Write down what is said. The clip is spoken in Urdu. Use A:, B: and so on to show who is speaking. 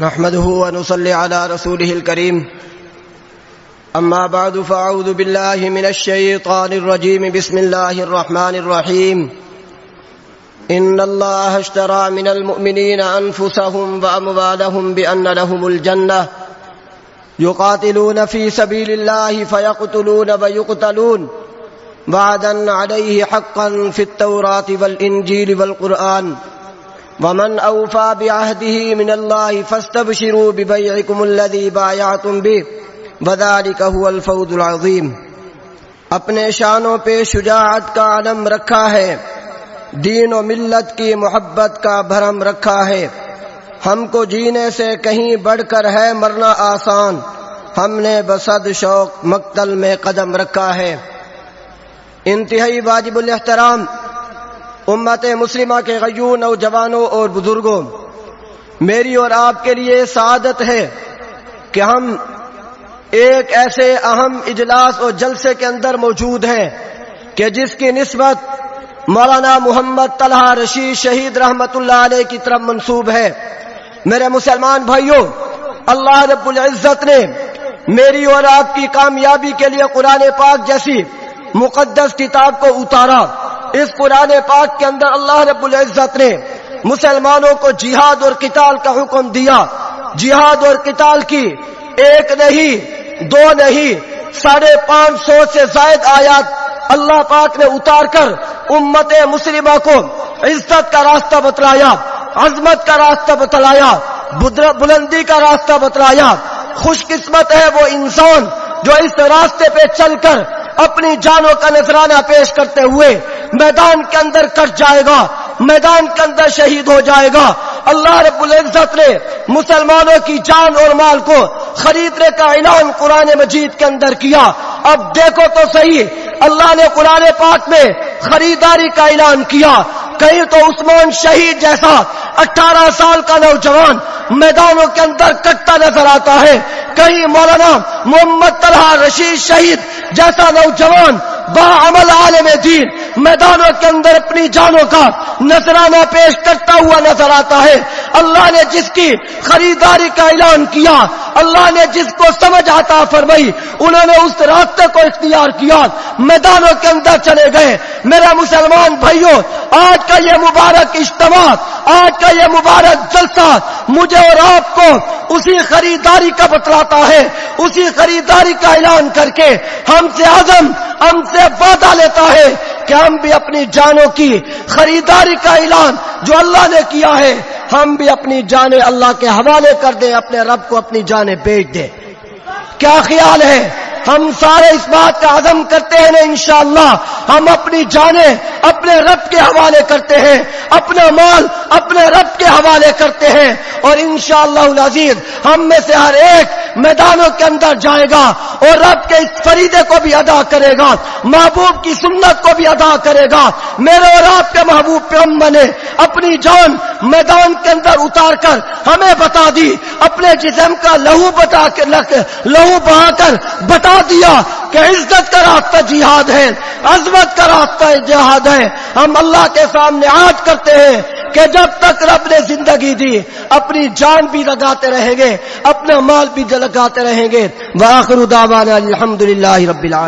A: نحمده ونصلي على رسوله الكريم. أما بعد فأعوذ بالله من الشيطان الرجيم. بسم الله الرحمن الرحيم. إن الله اشترى من المؤمنين أنفسهم وأموالهم بأن لهم الجنة. يقاتلون في سبيل الله فيقتلون ويقتلون. وعدا عليه حقا في التوراة والإنجيل والقرآن. ومن أوفى بعهده من الله فاستبشروا ببيعكم الذي بايعتم به، وذلك هو الفوز العظيم۔ اپنے شانوں پہ شجاعت کا علم رکھا ہے، دین و ملت کی محبت کا بھرم رکھا ہے۔ ہم کو جینے سے کہیں بڑھ کر ہے مرنا آسان، ہم نے بسد شوق مقتل میں قدم رکھا ہے۔ انتہائی واجب الاحترام امت مسلمہ کے غیور نوجوانوں اور بزرگوں، میری اور آپ کے لیے سعادت ہے کہ ہم ایک ایسے اہم اجلاس اور جلسے کے اندر موجود ہیں کہ جس کی نسبت مولانا محمد طلحہ رشید شہید رحمت اللہ علیہ کی طرف منسوب ہے۔ میرے مسلمان بھائیوں، اللہ رب العزت نے میری اور آپ کی کامیابی کے لیے قرآن پاک جیسی مقدس کتاب کو اتارا۔ اس قرآن پاک کے اندر اللہ رب العزت نے مسلمانوں کو جہاد اور قتال کا حکم دیا۔ جہاد اور قتال کی ایک نہیں، دو نہیں، ساڑھے پانچ سو سے زائد آیات اللہ پاک نے اتار کر امت مسلمہ کو عزت کا راستہ بتلایا، عظمت کا راستہ بتلایا بلندی کا راستہ بتلایا۔ خوش قسمت ہے وہ انسان جو اس راستے پہ چل کر اپنی جانوں کا نذرانہ پیش کرتے ہوئے میدان کے اندر کٹ جائے گا، میدان کے اندر شہید ہو جائے گا۔ اللہ رب العزت نے مسلمانوں کی جان اور مال کو خریدنے کا اعلان قرآن مجید کے اندر کیا۔ اب دیکھو تو صحیح، اللہ نے قرآن پاک میں خریداری کا اعلان کیا۔ کہیں تو عثمان شہید جیسا اٹھارہ سال کا نوجوان میدانوں کے اندر کٹتا نظر آتا ہے۔ کہیں مولانا محمد طلحہ رشید شہید جیسا نوجوان با عمل عالم دین میدانوں کے اندر اپنی جانوں کا نذرانہ پیش کرتا ہوا نظر آتا ہے۔ اللہ نے جس کی خریداری کا اعلان کیا، اللہ نے جس کو سمجھ آتا فرمائی، انہوں نے اس راستے کو اختیار کیا۔ میدانوں کے اندر چلے گئے۔ میرا مسلمان بھائیوں آج کا یہ مبارک اجتماع، آج کا یہ مبارک جلسہ مجھے اور آپ کو اسی خریداری کا بتلاتا ہے، اسی خریداری کا اعلان کر کے ہم سے آزم ہم سے وعدہ لیتا ہے کہ ہم بھی اپنی جانوں کی خریداری کا اعلان جو اللہ نے کیا ہے، ہم بھی اپنی جانیں اللہ کے حوالے کر دیں، اپنے رب کو اپنی جانیں بیچ دیں۔ کیا خیال ہے؟ ہم سارے اس بات کا عزم کرتے ہیں نا انشاءاللہ، ہم اپنی جانیں اپنے رب کے حوالے کرتے ہیں، اپنا مال اپنے رب کے حوالے کرتے ہیں، اور انشاءاللہ العزیز ہم میں سے ہر ایک میدانوں کے اندر جائے گا، اور رب کے اس فریدے کو بھی ادا کرے گا، محبوب کی سنت کو بھی ادا کرے گا۔ میرے اور آپ کے محبوب پہ بنے اپنی جان میدان کے اندر اتار کر ہمیں بتا دی، اپنے جسم کا لہو بتا کے لہو بہا کر بتا بتا دیا کہ عزت کا راستہ جہاد ہے، عظمت کا راستہ جہاد ہے۔ ہم اللہ کے سامنے آج کرتے ہیں کہ جب تک رب نے زندگی دی، اپنی جان بھی لگاتے رہیں گے، اپنا مال بھی لگاتے رہیں گے۔ واخر دعوانا الحمد للہ رب العالمین۔